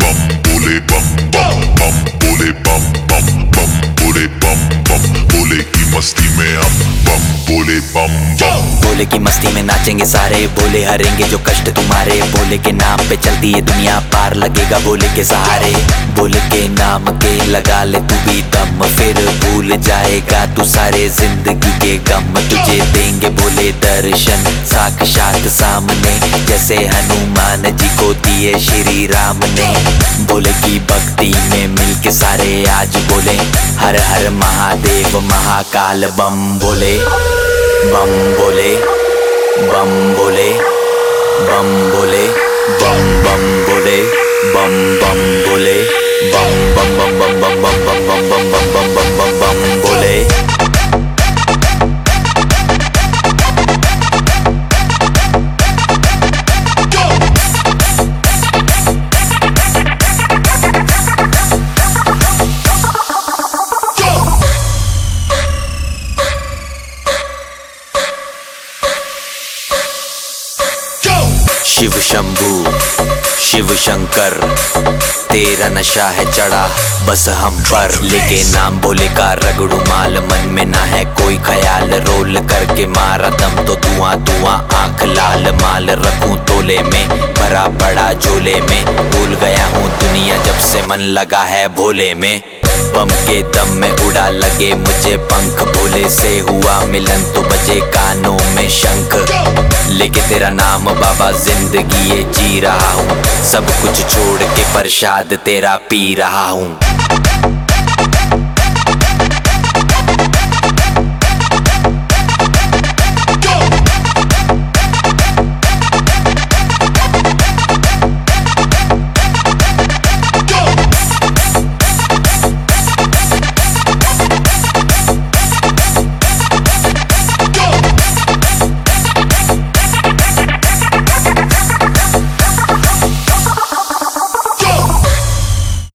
bum बोले बम बम बम बोले बम बम बम बोले बम बम बोले की मस्ती में हम बोले बम बम। बोले की मस्ती में नाचेंगे सारे, बोले हरेंगे जो कष्ट तुम्हारे। बोले के नाम पे चलती है दुनिया, पार लगेगा बोले के सहारे। बोले के नाम के लगा ले तू भी दम, फिर भूल जाएगा तू सारे ज़िंदगी के गम। तुझे देंगे बोले दर्शन, साक्षात सामने। जैसे हनुमान जी को दिए श्री राम ने। बोले की भक्ति में मिलके सारे आज बोले। हर हर महादेव महाकाल बम बोले। बम बोले बम बोले बम बोले बम बम बोले बम बम बोले बम बम बम बम बम बम बम बम बम शिव शंभू, शिव शंकर, तेरा नशा है चढ़ा, बस हम पर। लेके नाम बोले का रगड़ू माल, मन में ना है कोई ख्याल। रोल करके मारा दम तो धुआँ धुआँ, आँख लाल। माल रखूँ तोले में, भरा पड़ा झोले में। भूल गया हूँ दुनिया जब से मन लगा है भोले में। बम के दम में उड़ा लगे मुझे पंख। भोले से हुआ मिलन तो बजे कानों में शंख। लेके तेरा नाम बाबा ज़िंदगी ये जी रहा हूँ। सब कुछ छोड़ के प्रसाद तेरा पी रहा हूँ।